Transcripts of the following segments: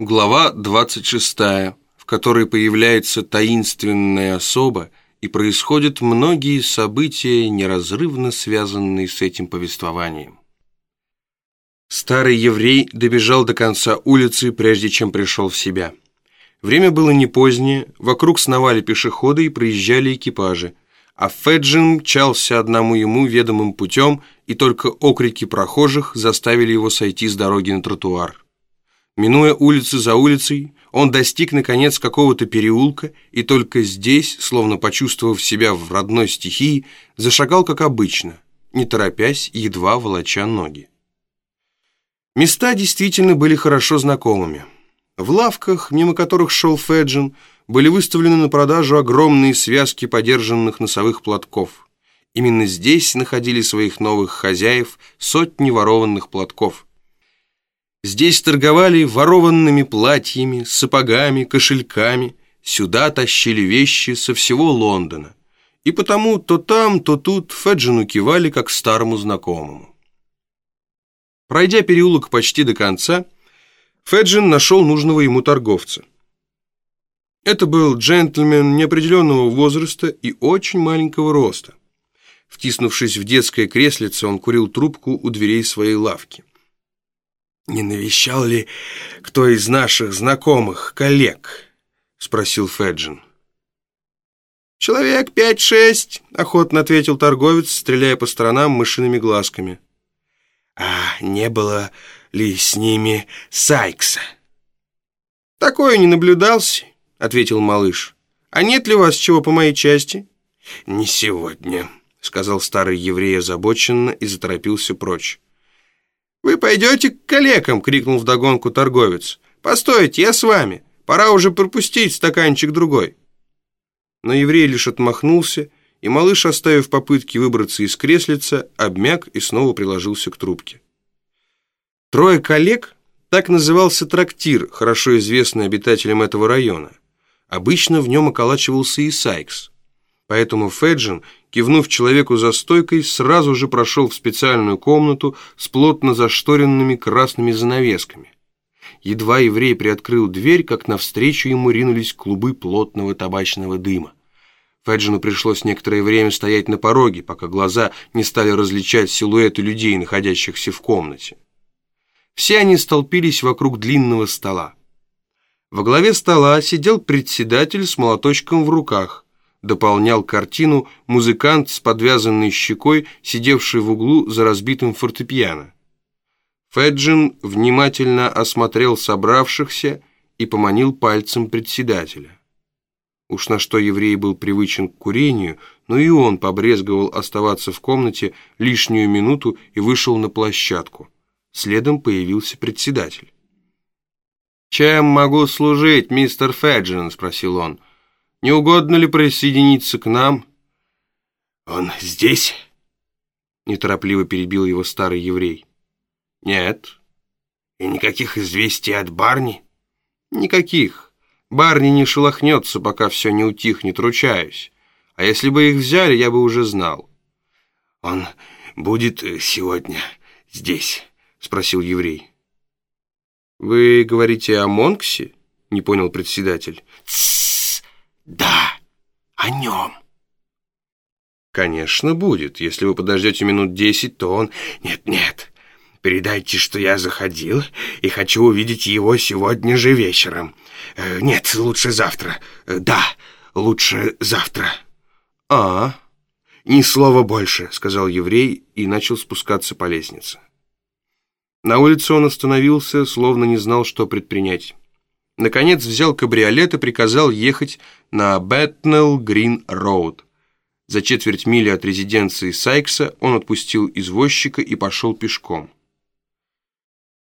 Глава 26, в которой появляется таинственная особа и происходят многие события, неразрывно связанные с этим повествованием. Старый еврей добежал до конца улицы, прежде чем пришел в себя. Время было не позднее, вокруг сновали пешеходы и проезжали экипажи, а Феджин мчался одному ему ведомым путем, и только окрики прохожих заставили его сойти с дороги на тротуар. Минуя улицы за улицей, он достиг, наконец, какого-то переулка и только здесь, словно почувствовав себя в родной стихии, зашагал, как обычно, не торопясь, едва волоча ноги. Места действительно были хорошо знакомыми. В лавках, мимо которых шел Феджин, были выставлены на продажу огромные связки подержанных носовых платков. Именно здесь находили своих новых хозяев сотни ворованных платков – Здесь торговали ворованными платьями, сапогами, кошельками. Сюда тащили вещи со всего Лондона. И потому то там, то тут Феджину кивали, как старому знакомому. Пройдя переулок почти до конца, Феджин нашел нужного ему торговца. Это был джентльмен неопределенного возраста и очень маленького роста. Втиснувшись в детское креслице, он курил трубку у дверей своей лавки. «Не навещал ли кто из наших знакомых, коллег?» — спросил Феджин. «Человек пять-шесть», — охотно ответил торговец, стреляя по сторонам мышиными глазками. «А не было ли с ними Сайкса?» «Такое не наблюдался», — ответил малыш. «А нет ли у вас чего по моей части?» «Не сегодня», — сказал старый еврей озабоченно и заторопился прочь. «Вы пойдете к калекам!» — крикнул вдогонку торговец. «Постойте, я с вами! Пора уже пропустить стаканчик другой!» Но еврей лишь отмахнулся, и малыш, оставив попытки выбраться из креслица, обмяк и снова приложился к трубке. Трое коллег — так назывался трактир, хорошо известный обитателям этого района. Обычно в нем околачивался и Сайкс. Поэтому Феджин кивнув человеку за стойкой, сразу же прошел в специальную комнату с плотно зашторенными красными занавесками. Едва еврей приоткрыл дверь, как навстречу ему ринулись клубы плотного табачного дыма. Феджину пришлось некоторое время стоять на пороге, пока глаза не стали различать силуэты людей, находящихся в комнате. Все они столпились вокруг длинного стола. Во главе стола сидел председатель с молоточком в руках – дополнял картину музыкант с подвязанной щекой, сидевший в углу за разбитым фортепиано. Феджин внимательно осмотрел собравшихся и поманил пальцем председателя. Уж на что еврей был привычен к курению, но и он побрезговал оставаться в комнате лишнюю минуту и вышел на площадку. Следом появился председатель. «Чем могу служить, мистер Феджин?» — спросил он. Не угодно ли присоединиться к нам?» «Он здесь?» Неторопливо перебил его старый еврей. «Нет». «И никаких известий от Барни?» «Никаких. Барни не шелохнется, пока все не утихнет, ручаюсь. А если бы их взяли, я бы уже знал». «Он будет сегодня здесь?» Спросил еврей. «Вы говорите о Монксе?» Не понял председатель. Да, о нем. Конечно, будет. Если вы подождете минут десять, то он... Нет, нет. Передайте, что я заходил и хочу увидеть его сегодня же вечером. Э, нет, лучше завтра. Э, да, лучше завтра. А, ни слова больше, сказал еврей и начал спускаться по лестнице. На улице он остановился, словно не знал, что предпринять. Наконец взял кабриолет и приказал ехать на Бэтнелл Грин Роуд. За четверть мили от резиденции Сайкса он отпустил извозчика и пошел пешком.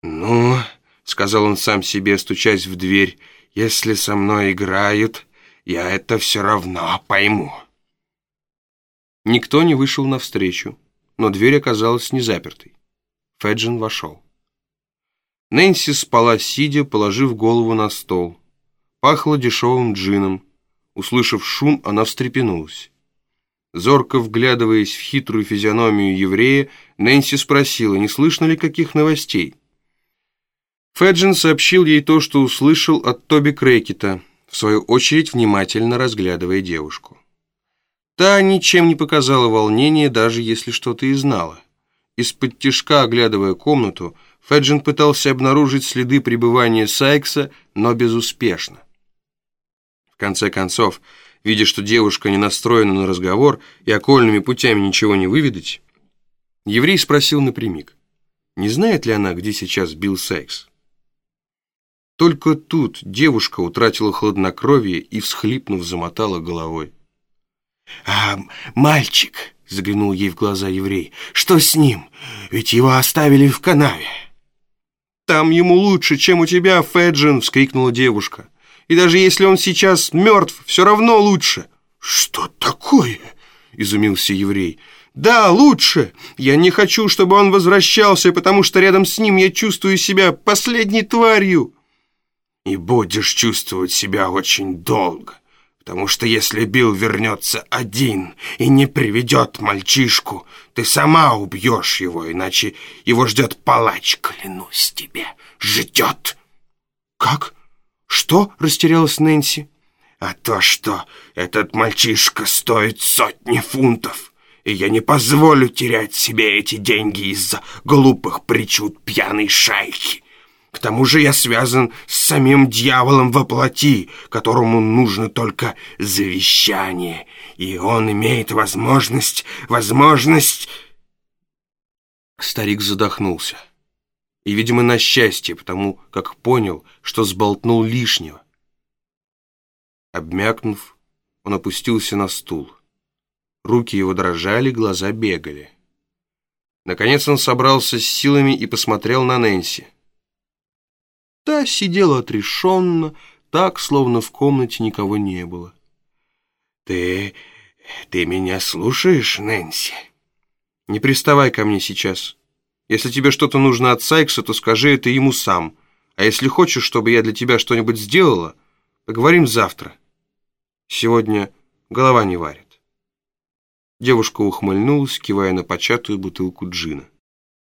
«Ну, — сказал он сам себе, стучась в дверь, — если со мной играют, я это все равно пойму». Никто не вышел навстречу, но дверь оказалась не запертой. Феджин вошел. Нэнси спала сидя, положив голову на стол. Пахло дешевым джином. Услышав шум, она встрепенулась. Зорко вглядываясь в хитрую физиономию еврея, Нэнси спросила, не слышно ли каких новостей. Феджин сообщил ей то, что услышал от Тоби Крекета, в свою очередь внимательно разглядывая девушку. Та ничем не показала волнения, даже если что-то и знала. Из-под тишка, оглядывая комнату, Феджин пытался обнаружить следы пребывания Сайкса, но безуспешно. В конце концов, видя, что девушка не настроена на разговор и окольными путями ничего не выведать, еврей спросил напрямик, не знает ли она, где сейчас Билл Сайкс. Только тут девушка утратила хладнокровие и, всхлипнув, замотала головой. «А мальчик?» — заглянул ей в глаза еврей. «Что с ним? Ведь его оставили в канаве». «Там ему лучше, чем у тебя, Феджин!» — вскрикнула девушка. «И даже если он сейчас мертв, все равно лучше!» «Что такое?» — изумился еврей. «Да, лучше! Я не хочу, чтобы он возвращался, потому что рядом с ним я чувствую себя последней тварью!» и будешь чувствовать себя очень долго, потому что если Билл вернется один и не приведет мальчишку, ты сама убьешь его, иначе его ждет палач, клянусь тебе, ждет». «Как? Что?» — растерялась Нэнси. «А то, что этот мальчишка стоит сотни фунтов» и я не позволю терять себе эти деньги из-за глупых причуд пьяной шайки. К тому же я связан с самим дьяволом во плоти, которому нужно только завещание, и он имеет возможность, возможность...» Старик задохнулся. И, видимо, на счастье, потому как понял, что сболтнул лишнего. Обмякнув, он опустился на стул. Руки его дрожали, глаза бегали. Наконец он собрался с силами и посмотрел на Нэнси. Та сидела отрешенно, так, словно в комнате никого не было. «Ты... ты меня слушаешь, Нэнси?» «Не приставай ко мне сейчас. Если тебе что-то нужно от Сайкса, то скажи это ему сам. А если хочешь, чтобы я для тебя что-нибудь сделала, поговорим завтра. Сегодня голова не варит». Девушка ухмыльнулась, кивая на початую бутылку джина.